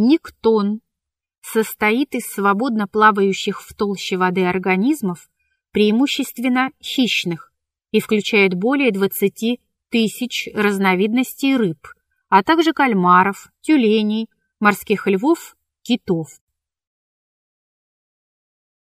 Никтон состоит из свободно плавающих в толще воды организмов, преимущественно хищных, и включает более 20 тысяч разновидностей рыб, а также кальмаров, тюленей, морских львов, китов.